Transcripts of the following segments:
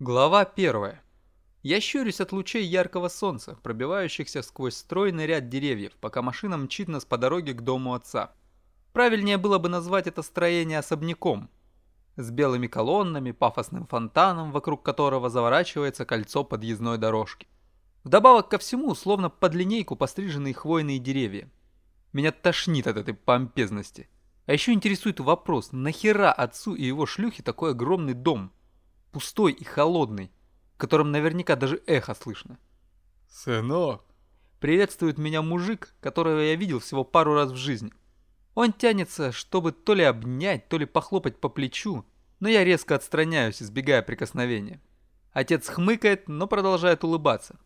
Глава первая. Я щурюсь от лучей яркого солнца, пробивающихся сквозь стройный ряд деревьев, пока машина мчит нас по дороге к дому отца. Правильнее было бы назвать это строение особняком. С белыми колоннами, пафосным фонтаном, вокруг которого заворачивается кольцо подъездной дорожки. Вдобавок ко всему, словно под линейку постриженные хвойные деревья. Меня тошнит от этой помпезности. А еще интересует вопрос, нахера отцу и его шлюхе такой огромный дом? Пустой и холодный, в котором наверняка даже эхо слышно. «Сынок!» Приветствует меня мужик, которого я видел всего пару раз в жизни. Он тянется, чтобы то ли обнять, то ли похлопать по плечу, но я резко отстраняюсь, избегая прикосновения. Отец хмыкает, но продолжает улыбаться.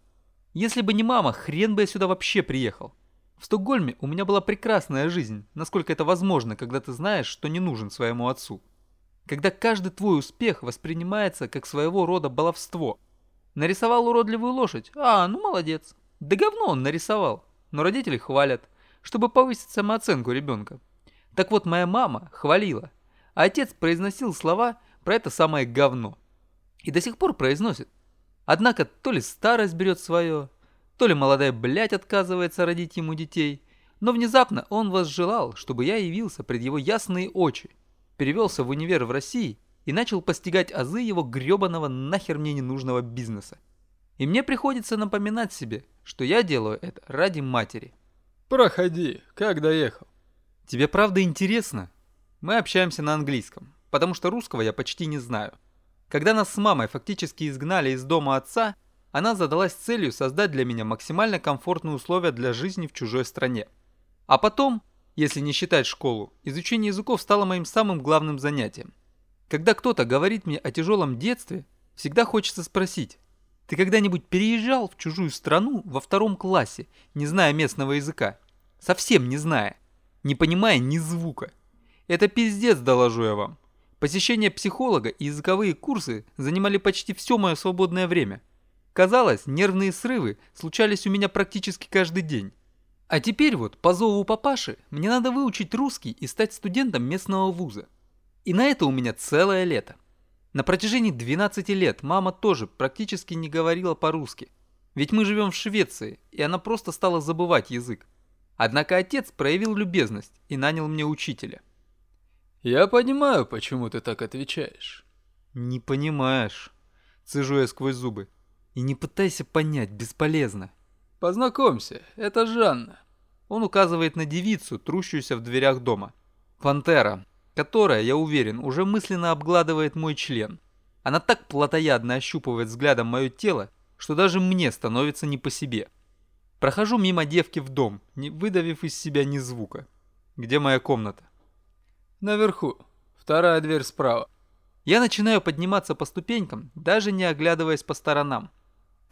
Если бы не мама, хрен бы я сюда вообще приехал. В Стокгольме у меня была прекрасная жизнь, насколько это возможно, когда ты знаешь, что не нужен своему отцу когда каждый твой успех воспринимается как своего рода баловство. Нарисовал уродливую лошадь? А, ну молодец. Да говно он нарисовал. Но родители хвалят, чтобы повысить самооценку ребенка. Так вот, моя мама хвалила, а отец произносил слова про это самое говно. И до сих пор произносит. Однако то ли старость берет свое, то ли молодая блядь отказывается родить ему детей, но внезапно он возжелал, чтобы я явился пред его ясные очи перевелся в универ в России и начал постигать азы его гребаного нахер мне ненужного бизнеса. И мне приходится напоминать себе, что я делаю это ради матери. Проходи, как доехал? Тебе правда интересно? Мы общаемся на английском, потому что русского я почти не знаю. Когда нас с мамой фактически изгнали из дома отца, она задалась целью создать для меня максимально комфортные условия для жизни в чужой стране. А потом если не считать школу, изучение языков стало моим самым главным занятием. Когда кто-то говорит мне о тяжелом детстве, всегда хочется спросить, ты когда-нибудь переезжал в чужую страну во втором классе, не зная местного языка? Совсем не зная, не понимая ни звука. Это пиздец, доложу я вам. Посещение психолога и языковые курсы занимали почти все мое свободное время. Казалось, нервные срывы случались у меня практически каждый день. А теперь вот, по зову папаши, мне надо выучить русский и стать студентом местного вуза. И на это у меня целое лето. На протяжении 12 лет мама тоже практически не говорила по-русски. Ведь мы живем в Швеции, и она просто стала забывать язык. Однако отец проявил любезность и нанял мне учителя. «Я понимаю, почему ты так отвечаешь». «Не понимаешь», — цежу я сквозь зубы. «И не пытайся понять, бесполезно». «Познакомься, это Жанна». Он указывает на девицу, трущуюся в дверях дома. Пантера, которая, я уверен, уже мысленно обгладывает мой член. Она так плотоядно ощупывает взглядом мое тело, что даже мне становится не по себе. Прохожу мимо девки в дом, не выдавив из себя ни звука. Где моя комната? Наверху. Вторая дверь справа. Я начинаю подниматься по ступенькам, даже не оглядываясь по сторонам.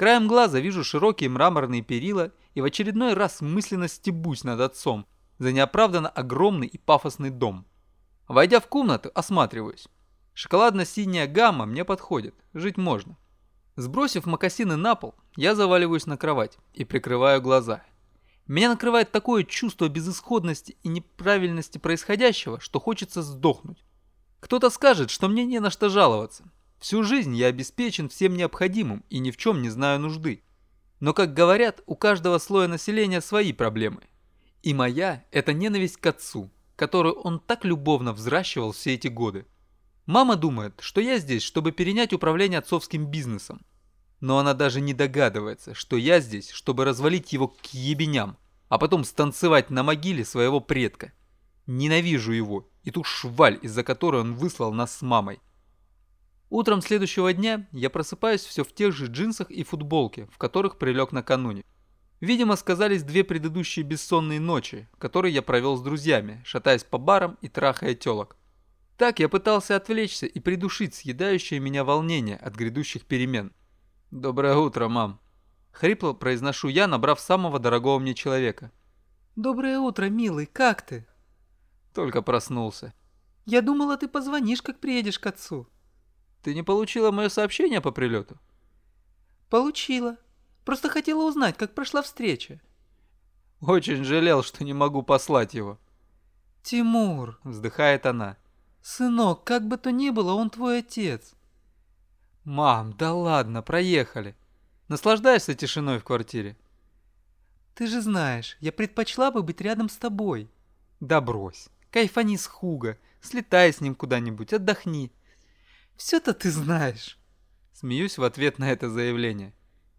Краем глаза вижу широкие мраморные перила и в очередной раз мысленно стебусь над отцом за неоправданно огромный и пафосный дом. Войдя в комнату, осматриваюсь. Шоколадно-синяя гамма мне подходит, жить можно. Сбросив мокасины на пол, я заваливаюсь на кровать и прикрываю глаза. Меня накрывает такое чувство безысходности и неправильности происходящего, что хочется сдохнуть. Кто-то скажет, что мне не на что жаловаться, Всю жизнь я обеспечен всем необходимым и ни в чем не знаю нужды. Но, как говорят, у каждого слоя населения свои проблемы. И моя – это ненависть к отцу, которую он так любовно взращивал все эти годы. Мама думает, что я здесь, чтобы перенять управление отцовским бизнесом. Но она даже не догадывается, что я здесь, чтобы развалить его к ебеням, а потом станцевать на могиле своего предка. Ненавижу его и ту шваль, из-за которой он выслал нас с мамой. Утром следующего дня я просыпаюсь все в тех же джинсах и футболке, в которых прилег накануне. Видимо, сказались две предыдущие бессонные ночи, которые я провел с друзьями, шатаясь по барам и трахая телок. Так я пытался отвлечься и придушить съедающее меня волнение от грядущих перемен. «Доброе утро, мам!» Хрипло произношу я, набрав самого дорогого мне человека. «Доброе утро, милый, как ты?» Только проснулся. «Я думала, ты позвонишь, как приедешь к отцу». Ты не получила мое сообщение по прилету? Получила. Просто хотела узнать, как прошла встреча. Очень жалел, что не могу послать его. Тимур, вздыхает она. Сынок, как бы то ни было, он твой отец. Мам, да ладно, проехали. Наслаждаешься тишиной в квартире? Ты же знаешь, я предпочла бы быть рядом с тобой. Да брось. Кайфани с Хуга. Слетай с ним куда-нибудь, отдохни. Все-то ты знаешь. Смеюсь в ответ на это заявление.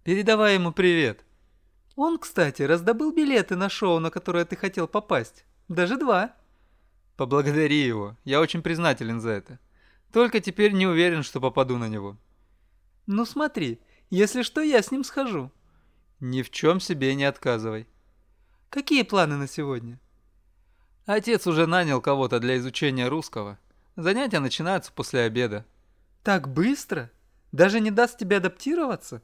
Передавай ему привет. Он, кстати, раздобыл билеты на шоу, на которое ты хотел попасть. Даже два. Поблагодари его. Я очень признателен за это. Только теперь не уверен, что попаду на него. Ну смотри, если что, я с ним схожу. Ни в чем себе не отказывай. Какие планы на сегодня? Отец уже нанял кого-то для изучения русского. Занятия начинаются после обеда. Так быстро? Даже не даст тебе адаптироваться?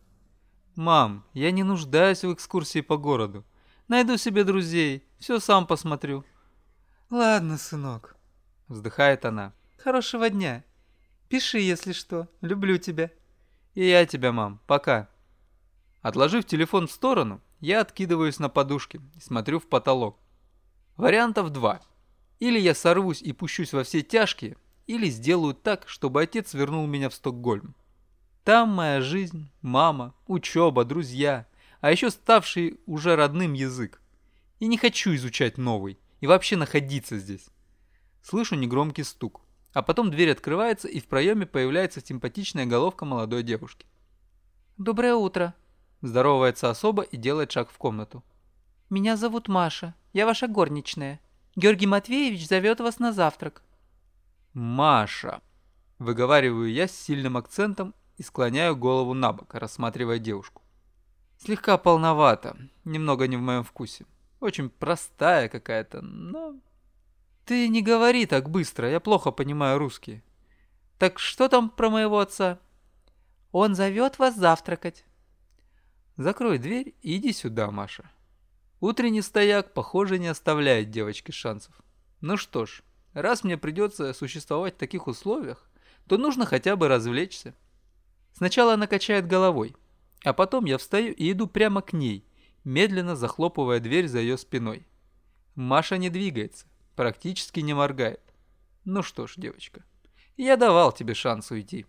Мам, я не нуждаюсь в экскурсии по городу. Найду себе друзей, все сам посмотрю. Ладно, сынок. Вздыхает она. Хорошего дня. Пиши, если что. Люблю тебя. И я тебя, мам. Пока. Отложив телефон в сторону, я откидываюсь на подушке и смотрю в потолок. Вариантов два. Или я сорвусь и пущусь во все тяжкие, или сделаю так, чтобы отец вернул меня в Стокгольм. Там моя жизнь, мама, учеба, друзья, а еще ставший уже родным язык. И не хочу изучать новый, и вообще находиться здесь. Слышу негромкий стук, а потом дверь открывается, и в проеме появляется симпатичная головка молодой девушки. «Доброе утро», Здоровается особо и делает шаг в комнату. «Меня зовут Маша. Я ваша горничная. Георгий Матвеевич зовет вас на завтрак». «Маша!» Выговариваю я с сильным акцентом и склоняю голову на бок, рассматривая девушку. Слегка полновато, немного не в моем вкусе. Очень простая какая-то, но... Ты не говори так быстро, я плохо понимаю русский. Так что там про моего отца? Он зовет вас завтракать. Закрой дверь и иди сюда, Маша. Утренний стояк, похоже, не оставляет девочке шансов. Ну что ж, раз мне придется существовать в таких условиях, то нужно хотя бы развлечься. Сначала она качает головой, а потом я встаю и иду прямо к ней, медленно захлопывая дверь за ее спиной. Маша не двигается, практически не моргает. Ну что ж, девочка, я давал тебе шанс уйти.